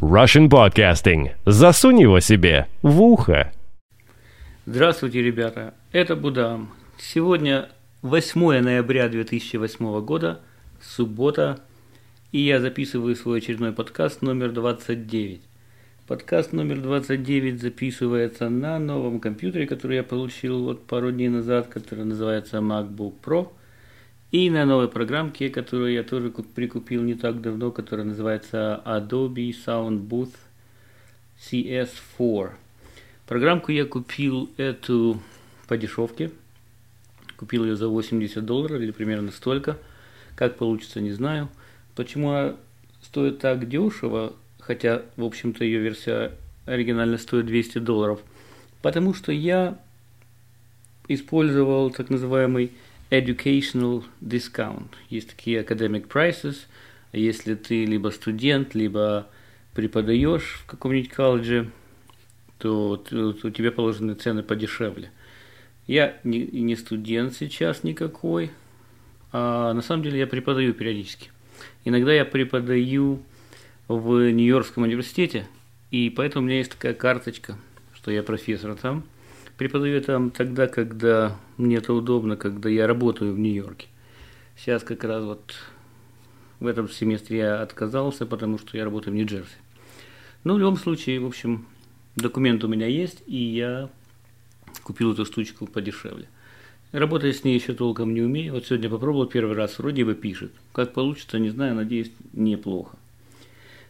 Russian Podcasting. Засунь его себе в ухо. Здравствуйте, ребята. Это Будам. Сегодня 8 ноября 2008 года, суббота, и я записываю свой очередной подкаст номер 29. Подкаст номер 29 записывается на новом компьютере, который я получил вот пару дней назад, который называется MacBook Pro – и на новой программке, которую я тоже прикупил не так давно, которая называется Adobe Sound Booth CS4. Программку я купил эту по дешевке. Купил ее за 80 долларов или примерно столько. Как получится, не знаю. Почему она стоит так дешево, хотя, в общем-то, ее версия оригинально стоит 200 долларов. Потому что я использовал так называемый educational discount. Есть такие academic prices. Если ты либо студент, либо преподаешь в каком-нибудь колледже, то, то тебе положены цены подешевле. Я не студент сейчас никакой, а на самом деле я преподаю периодически. Иногда я преподаю в Нью-Йоркском университете, и поэтому у меня есть такая карточка, что я профессор там – Преподаю там тогда, когда мне это удобно, когда я работаю в Нью-Йорке. Сейчас как раз вот в этом семестре я отказался, потому что я работаю в Нью-Джерси. Но в любом случае, в общем, документ у меня есть, и я купил эту штучку подешевле. Работать с ней еще толком не умею. Вот сегодня попробовал первый раз, вроде бы пишет. Как получится, не знаю, надеюсь, неплохо.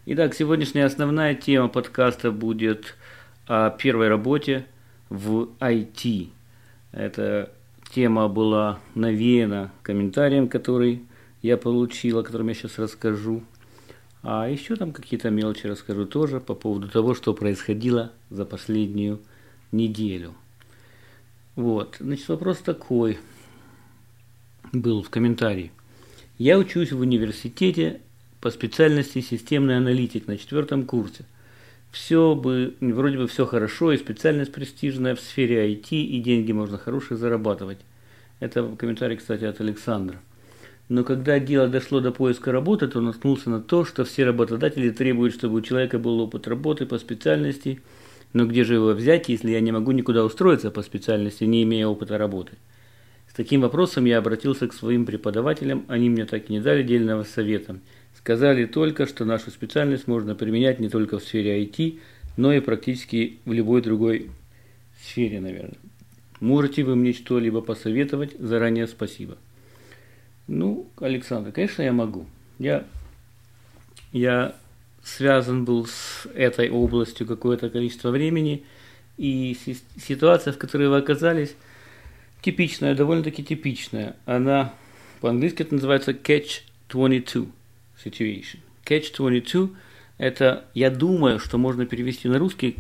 Итак, сегодняшняя основная тема подкаста будет о первой работе – в IT. Эта тема была навеяна комментарием, который я получил, о котором я сейчас расскажу. А еще там какие-то мелочи расскажу тоже по поводу того, что происходило за последнюю неделю. Вот, значит, вопрос такой был в комментарии. Я учусь в университете по специальности системный аналитик на четвертом курсе – все бы, вроде бы все хорошо, и специальность престижная в сфере IT, и деньги можно хорошие зарабатывать. Это комментарий, кстати, от Александра. Но когда дело дошло до поиска работы, то наткнулся на то, что все работодатели требуют, чтобы у человека был опыт работы по специальности. Но где же его взять, если я не могу никуда устроиться по специальности, не имея опыта работы? С таким вопросом я обратился к своим преподавателям, они мне так и не дали дельного совета – Сказали только, что нашу специальность можно применять не только в сфере IT, но и практически в любой другой сфере, наверное. Можете вы мне что-либо посоветовать? Заранее спасибо. Ну, Александр, конечно, я могу. Я, я связан был с этой областью какое-то количество времени, и ситуация, в которой вы оказались, типичная, довольно-таки типичная. Она по-английски это называется catch-22 situation. Catch-22 – это, я думаю, что можно перевести на русский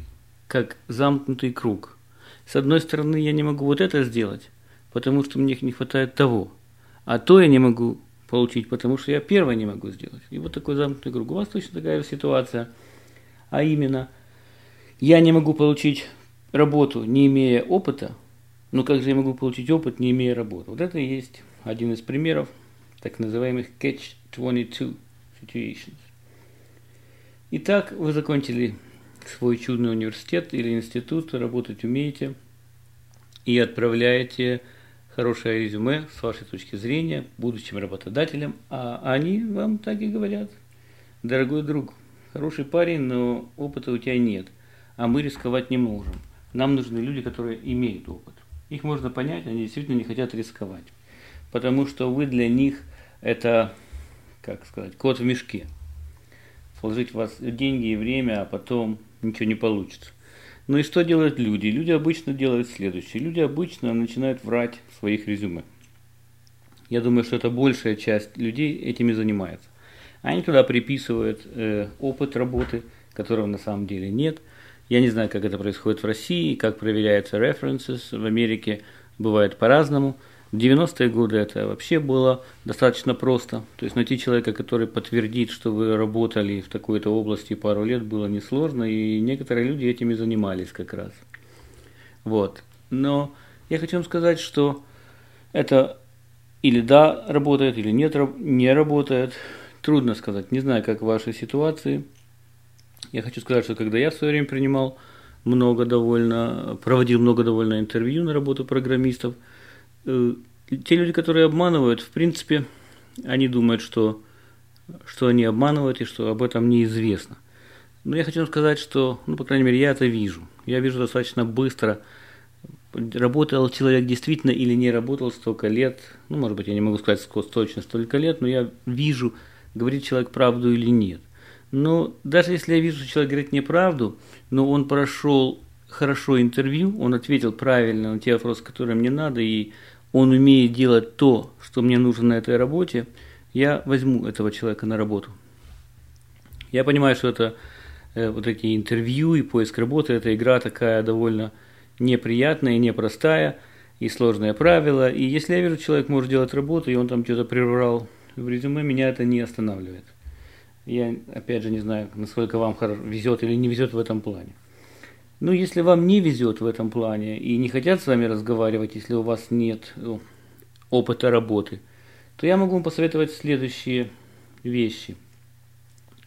как замкнутый круг. С одной стороны, я не могу вот это сделать, потому что мне не хватает того. А то я не могу получить, потому что я первое не могу сделать. И вот такой замкнутый круг. У вас точно такая ситуация. А именно, я не могу получить работу, не имея опыта, но как же я могу получить опыт, не имея работы? Вот это и есть один из примеров так называемых catch-22 situations. Итак, вы закончили свой чудный университет или институт, работать умеете и отправляете хорошее резюме с вашей точки зрения будущим работодателям, а они вам так и говорят. Дорогой друг, хороший парень, но опыта у тебя нет, а мы рисковать не можем. Нам нужны люди, которые имеют опыт. Их можно понять, они действительно не хотят рисковать, потому что вы для них это как сказать, кот в мешке. Вложить в вас деньги и время, а потом ничего не получится. Ну и что делают люди? Люди обычно делают следующее. Люди обычно начинают врать в своих резюме. Я думаю, что это большая часть людей этими занимается. Они туда приписывают э, опыт работы, которого на самом деле нет. Я не знаю, как это происходит в России, как проверяются references в Америке. Бывает по-разному. В 90-е годы это вообще было достаточно просто. То есть найти человека, который подтвердит, что вы работали в такой-то области пару лет, было несложно, и некоторые люди этими занимались как раз. Вот. Но я хочу вам сказать, что это или да, работает, или нет, не работает. Трудно сказать. Не знаю, как в вашей ситуации. Я хочу сказать, что когда я в свое время принимал много довольно, проводил много довольно интервью на работу программистов, те люди, которые обманывают, в принципе, они думают, что, что они обманывают и что об этом неизвестно. Но я хочу сказать, что, ну, по крайней мере, я это вижу. Я вижу достаточно быстро, работал человек действительно или не работал столько лет, ну, может быть, я не могу сказать точно столько лет, но я вижу, говорит человек правду или нет. Но даже если я вижу, что человек говорит неправду, но он прошел хорошо интервью, он ответил правильно на те вопросы, которые мне надо, и он умеет делать то, что мне нужно на этой работе, я возьму этого человека на работу. Я понимаю, что это э, вот эти интервью и поиск работы, это игра такая довольно неприятная, непростая и сложное правило. И если я вижу, человек может делать работу, и он там что-то прервал в резюме, меня это не останавливает. Я, опять же, не знаю, насколько вам везет или не везет в этом плане. Но если вам не везет в этом плане и не хотят с вами разговаривать, если у вас нет ну, опыта работы, то я могу вам посоветовать следующие вещи.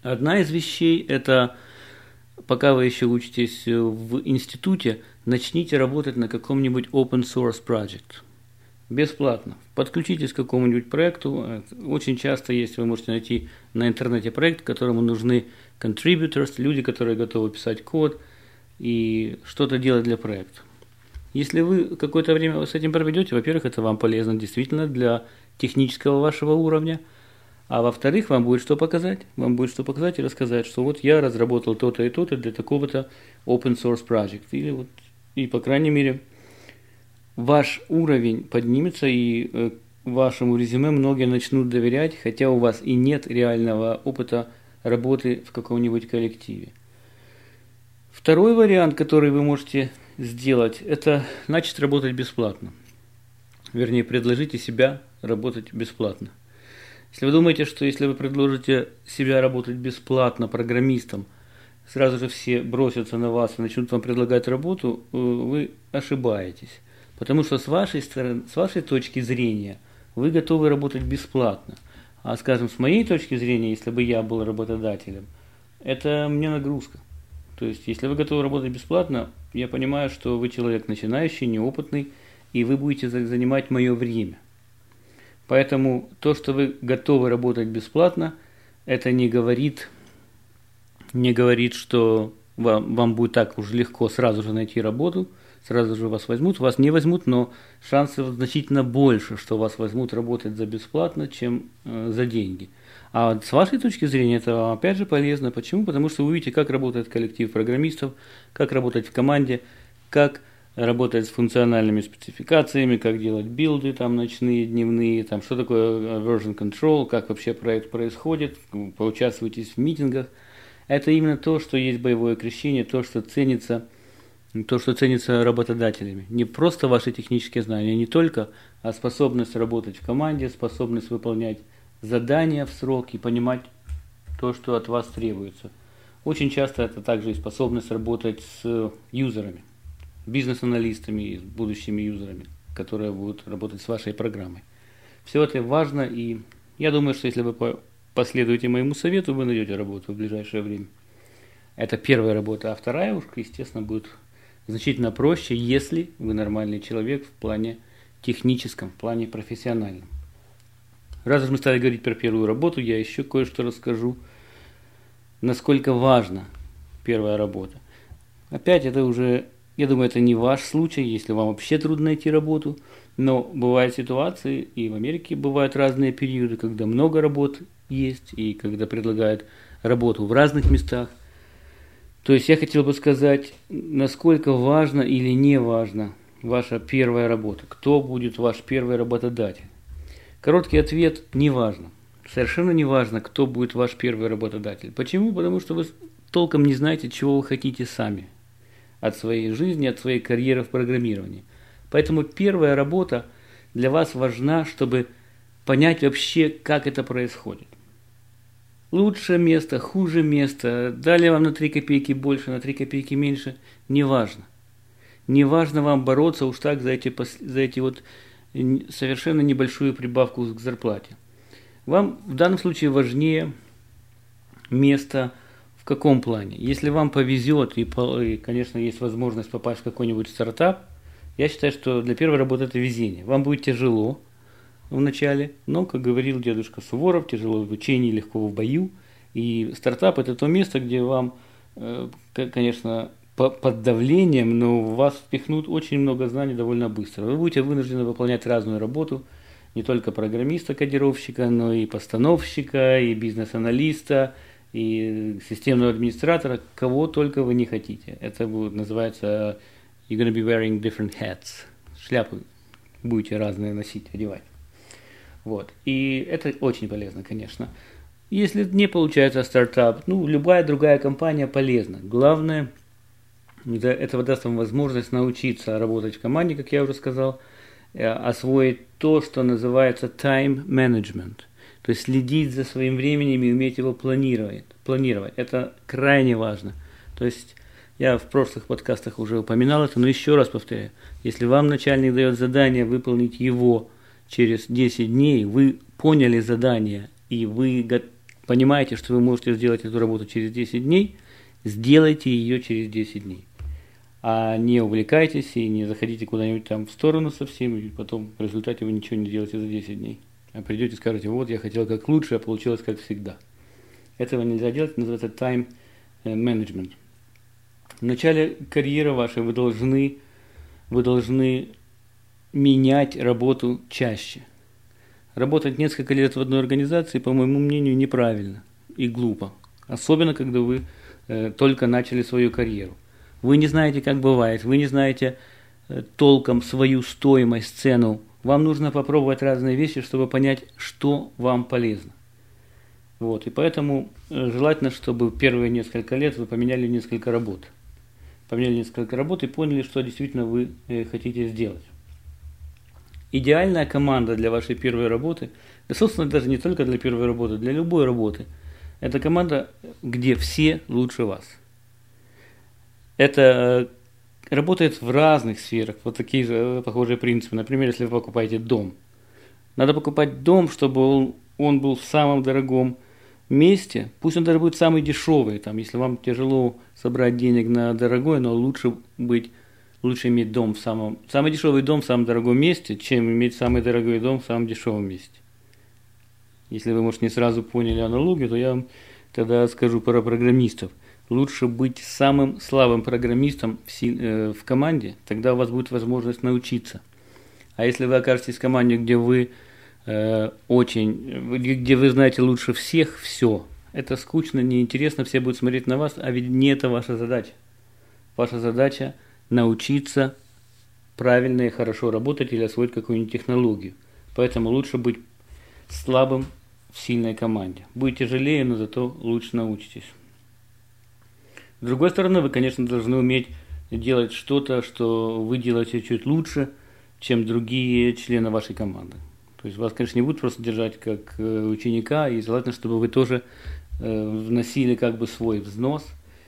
Одна из вещей – это пока вы еще учитесь в институте, начните работать на каком-нибудь open source project. Бесплатно. Подключитесь к какому-нибудь проекту. Очень часто есть, вы можете найти на интернете проект, которому нужны contributors, люди, которые готовы писать код и что-то делать для проекта. Если вы какое-то время с этим проведете, во-первых, это вам полезно действительно для технического вашего уровня – а во-вторых, вам будет что показать. Вам будет что показать и рассказать, что вот я разработал то-то и то-то для такого-то open source project. Или вот, и по крайней мере, ваш уровень поднимется и э, вашему резюме многие начнут доверять, хотя у вас и нет реального опыта работы в каком-нибудь коллективе. Второй вариант, который вы можете сделать, это начать работать бесплатно. Вернее, предложите себя работать бесплатно. Если вы думаете, что если вы предложите себя работать бесплатно программистом, сразу же все бросятся на вас и начнут вам предлагать работу, э, вы ошибаетесь. Потому что с вашей, стороны, с вашей точки зрения вы готовы работать бесплатно. А скажем, с моей точки зрения, если бы я был работодателем, это мне нагрузка. То есть, если вы готовы работать бесплатно, я понимаю, что вы человек начинающий, неопытный, и вы будете занимать мое время. Поэтому то, что вы готовы работать бесплатно, это не говорит, не говорит, что вам, вам будет так уж легко сразу же найти работу, сразу же вас возьмут. Вас не возьмут, но шансов значительно больше, что вас возьмут работать за бесплатно, чем э, за деньги. А с вашей точки зрения это опять же полезно. Почему? Потому что вы увидите, как работает коллектив программистов, как работать в команде, как работать с функциональными спецификациями, как делать билды там ночные, дневные, там что такое version control, как вообще проект происходит, поучаствуйтесь в митингах. Это именно то, что есть боевое крещение, то, что ценится, то, что ценится работодателями. Не просто ваши технические знания, не только, а способность работать в команде, способность выполнять задания в срок и понимать то, что от вас требуется. Очень часто это также и способность работать с юзерами бизнес-аналистами будущими юзерами, которые будут работать с вашей программой. Все это важно, и я думаю, что если вы последуете моему совету, вы найдете работу в ближайшее время. Это первая работа, а вторая уж, естественно, будет значительно проще, если вы нормальный человек в плане техническом, в плане профессиональном. Раз уж мы стали говорить про первую работу, я еще кое-что расскажу, насколько важна первая работа. Опять это уже я думаю, это не ваш случай, если вам вообще трудно найти работу. Но бывают ситуации, и в Америке бывают разные периоды, когда много работ есть, и когда предлагают работу в разных местах. То есть я хотел бы сказать, насколько важно или не важно ваша первая работа. Кто будет ваш первый работодатель? Короткий ответ – не важно. Совершенно не важно, кто будет ваш первый работодатель. Почему? Потому что вы толком не знаете, чего вы хотите сами от своей жизни, от своей карьеры в программировании. Поэтому первая работа для вас важна, чтобы понять вообще, как это происходит. Лучшее место, хуже место, дали вам на 3 копейки больше, на 3 копейки меньше, не важно. Не важно вам бороться уж так за эти, за эти вот совершенно небольшую прибавку к зарплате. Вам в данном случае важнее место В каком плане? Если вам повезет и, конечно, есть возможность попасть в какой-нибудь стартап, я считаю, что для первой работы это везение. Вам будет тяжело в начале, но, как говорил дедушка Суворов, тяжело в учении, легко в бою. И стартап – это то место, где вам, э, под давлением, но в вас впихнут очень много знаний довольно быстро. Вы будете вынуждены выполнять разную работу, не только программиста, кодировщика, но и постановщика, и бизнес-аналиста, и системного администратора, кого только вы не хотите. Это будет называется you're gonna be wearing different hats. Шляпы будете разные носить, одевать. Вот. И это очень полезно, конечно. Если не получается стартап, ну, любая другая компания полезна. Главное – этого даст вам возможность научиться работать в команде, как я уже сказал, э, освоить то, что называется time management. То есть следить за своим временем и уметь его планировать. планировать. Это крайне важно. То есть я в прошлых подкастах уже упоминал это, но еще раз повторяю. Если вам начальник дает задание выполнить его через 10 дней, вы поняли задание и вы понимаете, что вы можете сделать эту работу через 10 дней, сделайте ее через 10 дней а не увлекайтесь и не заходите куда-нибудь там в сторону совсем, и потом в результате вы ничего не делаете за 10 дней. А придете и скажете, вот я хотел как лучше, а получилось как всегда. Этого нельзя делать, называется time э, management. В начале карьеры вашей вы должны, вы должны менять работу чаще. Работать несколько лет в одной организации, по моему мнению, неправильно и глупо. Особенно, когда вы э, только начали свою карьеру вы не знаете, как бывает, вы не знаете э, толком свою стоимость, цену. Вам нужно попробовать разные вещи, чтобы понять, что вам полезно. Вот, и поэтому э, желательно, чтобы первые несколько лет вы поменяли несколько работ. Поменяли несколько работ и поняли, что действительно вы э, хотите сделать. Идеальная команда для вашей первой работы, да, собственно, даже не только для первой работы, для любой работы, это команда, где все лучше вас – это э, работает в разных сферах. Вот такие же э, похожие принципы. Например, если вы покупаете дом. Надо покупать дом, чтобы он, он был в самом дорогом месте. Пусть он даже будет самый дешевый. Там, если вам тяжело собрать денег на дорогой, но лучше быть лучше иметь дом в самом самый дешевый дом в самом дорогом месте, чем иметь самый дорогой дом в самом дешевом месте. Если вы, может, не сразу поняли аналогию, то я вам тогда скажу про программистов – лучше быть самым слабым программистом в, э, в команде, тогда у вас будет возможность научиться. А если вы окажетесь в команде, где вы э, очень, где вы знаете лучше всех все, это скучно, неинтересно, все будут смотреть на вас, а ведь не это ваша задача. Ваша задача научиться правильно и хорошо работать или освоить какую-нибудь технологию. Поэтому лучше быть слабым в сильной команде. Будет тяжелее, но зато лучше научитесь. С другой стороны, вы, конечно, должны уметь делать что-то, что вы делаете чуть лучше, чем другие члены вашей команды. То есть вас, конечно, не будут просто держать как э, ученика, и желательно, чтобы вы тоже э, вносили как бы свой взнос.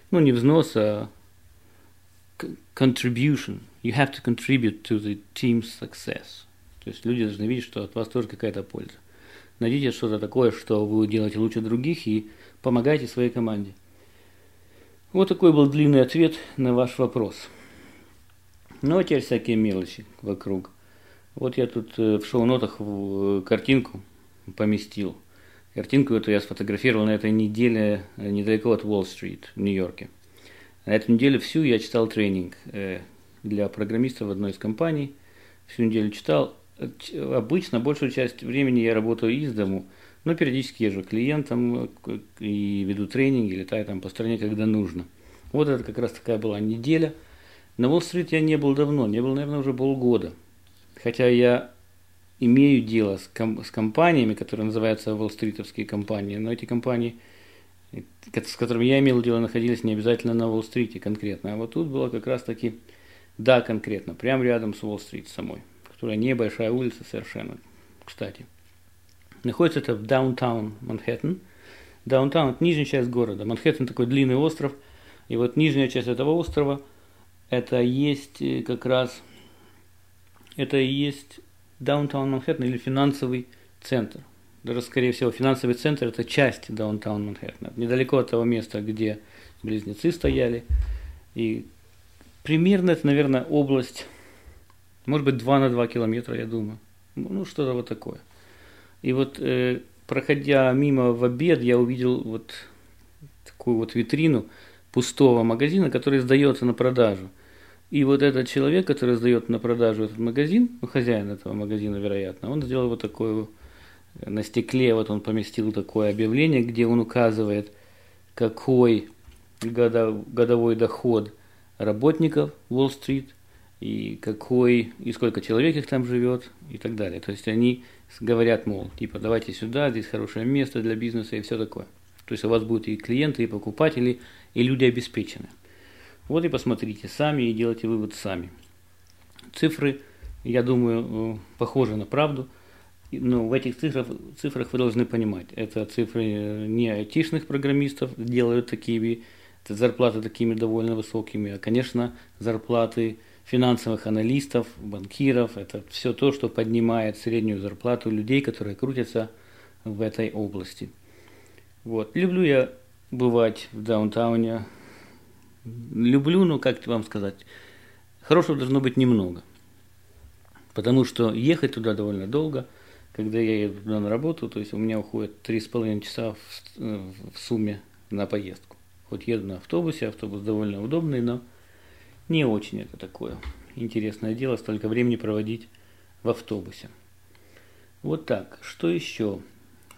Ну, не взнос, а contribution. You have to contribute to the team's success. То есть люди должны видеть, что от вас тоже какая-то польза. Найдите что-то такое, что вы делаете лучше других, и помогайте своей команде. Вот такой был длинный ответ на ваш вопрос. Ну, а теперь всякие мелочи вокруг. Вот я тут э, в шоу-нотах э, картинку поместил. Картинку эту я сфотографировал на этой неделе э, недалеко от Уолл-стрит в Нью-Йорке. На эту неделю всю я читал тренинг для программистов в одной из компаний. Всю неделю читал. Обычно большую часть времени я работаю из дому – но периодически езжу к клиентам и веду тренинги, летаю там по стране, когда нужно. Вот это как раз такая была неделя. На Уолл-стрит я не был давно, не был, наверное, уже полгода. Хотя я имею дело с, ком- с компаниями, которые называются Уолл-стритовские компании, но эти компании, э, с которыми я имел дело, находились не обязательно на Уолл-стрите конкретно. А вот тут было как раз таки, да, конкретно, прямо рядом с Уолл-стрит самой, которая небольшая улица совершенно, кстати. Находится это в даунтаун Манхэттен. Даунтаун – это нижняя часть города. Манхэттен – такой длинный остров. И вот нижняя часть этого острова – это есть э, как раз, это и есть даунтаун Манхэттен или финансовый центр. даже, скорее всего, финансовый центр – это часть даунтаун Манхэттена. Недалеко от того места, где близнецы стояли. И примерно это, наверное, область, может быть, 2 на 2 километра, я думаю. Ну, что-то вот такое. И вот, э, проходя мимо в обед, я увидел вот такую вот витрину пустого магазина, который сдается на продажу. И вот этот человек, который сдает на продажу этот магазин, ну, хозяин этого магазина, вероятно, он сделал вот такое, на стекле вот он поместил такое объявление, где он указывает, какой годовой доход работников Уолл-стрит, и какой, и сколько человек их там живет, и так далее. То есть они говорят, мол, типа, давайте сюда, здесь хорошее место для бизнеса и все такое. То есть у вас будут и клиенты, и покупатели, и люди обеспечены. Вот и посмотрите сами и делайте вывод сами. Цифры, я думаю, э, похожи на правду. Но в этих цифрах, цифрах вы должны понимать, это цифры э, не айтишных программистов делают такими, зарплаты такими довольно высокими, а, конечно, зарплаты финансовых аналистов, банкиров. Это все то, что поднимает среднюю зарплату людей, которые крутятся в этой области. Вот. Люблю я бывать в даунтауне. Люблю, но как вам сказать, хорошего должно быть немного. Потому что ехать туда довольно долго. Когда я еду туда на работу, то есть у меня уходит три с половиной часа в, э, в сумме на поездку. Хоть еду на автобусе, автобус довольно удобный, но не очень это такое интересное дело, столько времени проводить в автобусе. Вот так. Что еще?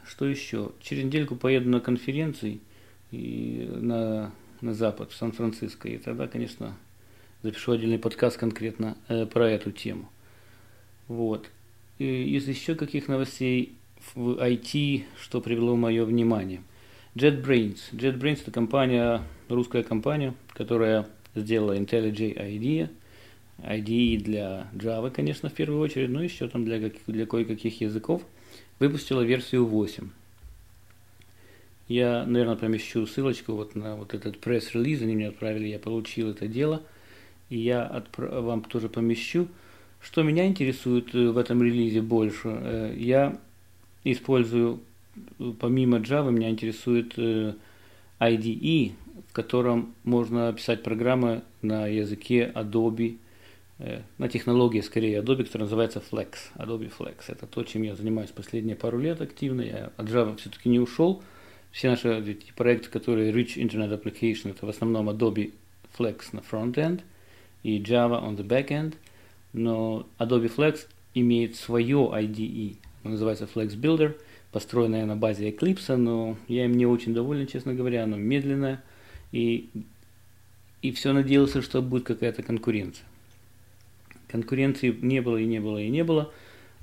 Что еще? Через недельку поеду на конференции и на, на запад, в Сан-Франциско. И тогда, конечно, запишу отдельный подкаст конкретно э, про эту тему. Вот. И из еще каких новостей в IT, что привело мое внимание. JetBrains. JetBrains это компания, русская компания, которая сделала IntelliJ IDEA, IDE для Java, конечно, в первую очередь, но еще там для, для кое-каких языков, выпустила версию 8. Я, наверное, помещу ссылочку вот на вот этот пресс-релиз, они мне отправили, я получил это дело, и я вам тоже помещу. Что меня интересует э, в этом релизе больше, э, я использую, э, помимо Java, меня интересует IDE, в котором можно писать программы на языке Adobe, э, на технологии скорее Adobe, которая называется Flex. Adobe Flex. Это то, чем я занимаюсь последние пару лет активно. Я от Java все-таки не ушел. Все наши проекты, которые Rich Internet Application, это в основном Adobe Flex на front-end и Java on the back-end. Но Adobe Flex имеет свое IDE. Он называется Flex Builder, построенное на базе Eclipse, но я им не очень доволен, честно говоря. Оно медленное и, и все надеялся, что будет какая-то конкуренция. Конкуренции не было и не было и не было.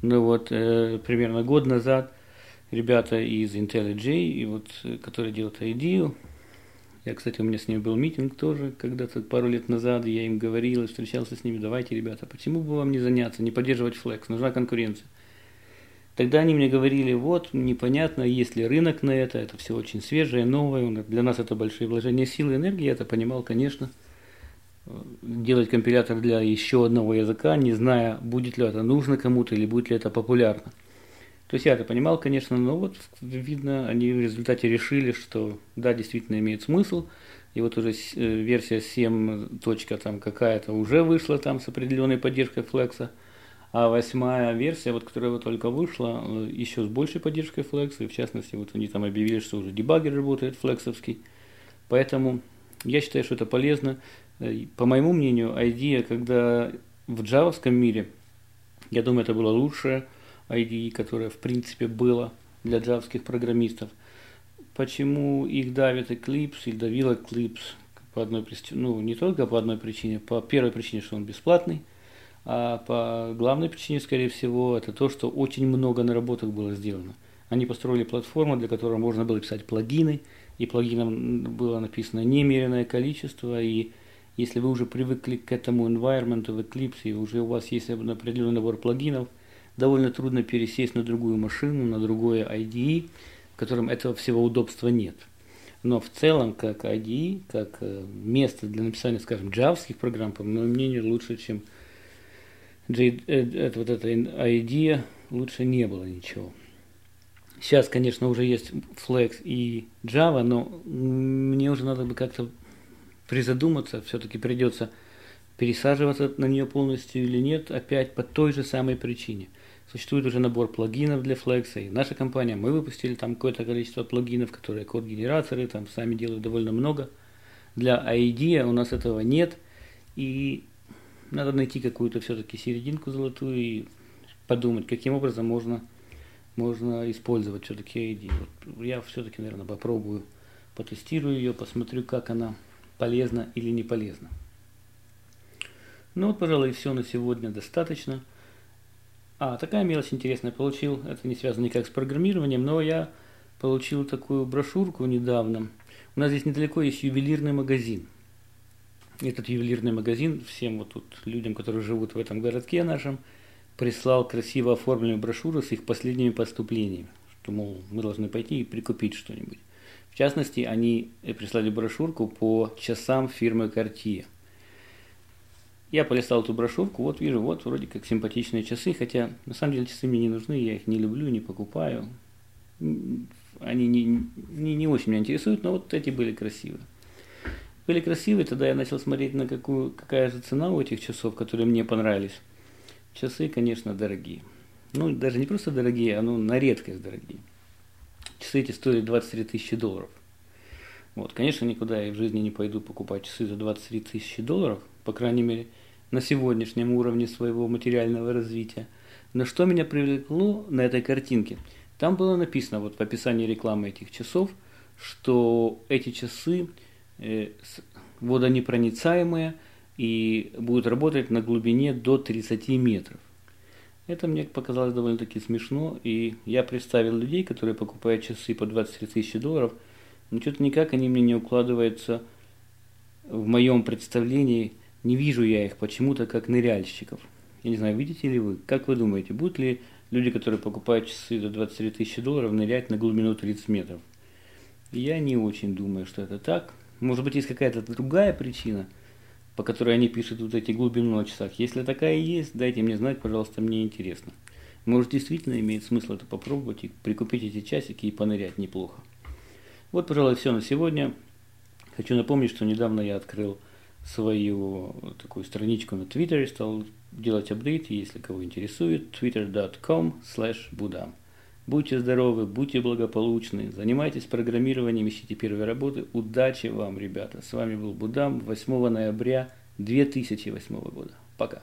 Но вот э, примерно год назад ребята из IntelliJ, и вот, э, которые делают IDEO, я, кстати, у меня с ними был митинг тоже когда-то пару лет назад, я им говорил и встречался с ними, давайте, ребята, почему бы вам не заняться, не поддерживать Flex, нужна конкуренция. Тогда они мне говорили, вот, непонятно, есть ли рынок на это, это все очень свежее, новое, для нас это большие вложения силы и энергии, я это понимал, конечно. Делать компилятор для еще одного языка, не зная, будет ли это нужно кому-то или будет ли это популярно. То есть я это понимал, конечно, но вот видно, они в результате решили, что да, действительно имеет смысл. И вот уже э, версия 7. там какая-то уже вышла там с определенной поддержкой флекса. А восьмая версия, вот, которая вот только вышла, э, еще с большей поддержкой Flex, и в частности, вот они там объявили, что уже дебаггер работает флексовский. Поэтому я считаю, что это полезно. Э, по моему мнению, IDEA, когда в джавовском мире, я думаю, это было лучшее IDE, которое в принципе было для джавских программистов. Почему их давит Eclipse, их давил Eclipse по одной причине, ну не только по одной причине, по первой причине, что он бесплатный – а по главной причине, скорее всего, это то, что очень много наработок было сделано. Они построили платформу, для которой можно было писать плагины, и плагинов было написано немеренное количество, и если вы уже привыкли к этому environment в Eclipse, и уже у вас есть определенный набор плагинов, довольно трудно пересесть на другую машину, на другое IDE, в котором этого всего удобства нет. Но в целом, как IDE, как э, место для написания, скажем, джавских программ, по моему мнению, лучше, чем вот эта idea лучше не было ничего. Сейчас, конечно, уже есть Flex и Java, но мне уже надо бы как-то призадуматься, все-таки придется пересаживаться на нее полностью или нет, опять по той же самой причине. Существует уже набор плагинов для Flex, и наша компания, мы выпустили там какое-то количество плагинов, которые код-генераторы, там сами делают довольно много. Для ID у нас этого нет, и надо найти какую-то все-таки серединку золотую и подумать, каким образом можно, можно использовать все-таки ID. Вот я все-таки, наверное, попробую, потестирую ее, посмотрю, как она полезна или не полезна. Ну вот, пожалуй, все на сегодня достаточно. А, такая мелочь интересная получил. Это не связано никак с программированием, но я получил такую брошюрку недавно. У нас здесь недалеко есть ювелирный магазин. Этот ювелирный магазин всем вот тут людям, которые живут в этом городке нашем, прислал красиво оформленную брошюру с их последними поступлениями. Что, мол, мы должны пойти и прикупить что-нибудь. В частности, они прислали брошюрку по часам фирмы Cartier. Я полистал эту брошюрку, вот вижу, вот вроде как симпатичные часы, хотя на самом деле часы мне не нужны, я их не люблю, не покупаю. Они не, не, не очень меня интересуют, но вот эти были красивые. Были красивые, тогда я начал смотреть, на какую, какая же цена у этих часов, которые мне понравились. Часы, конечно, дорогие. Ну, даже не просто дорогие, а ну, на редкость дорогие. Часы эти стоили 23 тысячи долларов. Вот, конечно, никуда я в жизни не пойду покупать часы за 23 тысячи долларов, по крайней мере, на сегодняшнем уровне своего материального развития. Но что меня привлекло на этой картинке? Там было написано вот в описании рекламы этих часов, что эти часы э, водонепроницаемые и будут работать на глубине до 30 метров. Это мне показалось довольно-таки смешно, и я представил людей, которые покупают часы по 23 тысячи долларов, но что-то никак они мне не укладываются в моем представлении – не вижу я их почему-то как ныряльщиков. Я не знаю, видите ли вы, как вы думаете, будут ли люди, которые покупают часы за 23 тысячи долларов, нырять на глубину 30 метров? Я не очень думаю, что это так. Может быть, есть какая-то другая причина, по которой они пишут вот эти глубину на часах. Если такая есть, дайте мне знать, пожалуйста, мне интересно. Может, действительно имеет смысл это попробовать и прикупить эти часики и понырять неплохо. Вот, пожалуй, все на сегодня. Хочу напомнить, что недавно я открыл свою такую страничку на Твиттере, стал делать апдейты, если кого интересует, twitter.com slash budam. Будьте здоровы, будьте благополучны, занимайтесь программированием, ищите первые работы. Удачи вам, ребята! С вами был Будам 8 ноября 2008 года. Пока!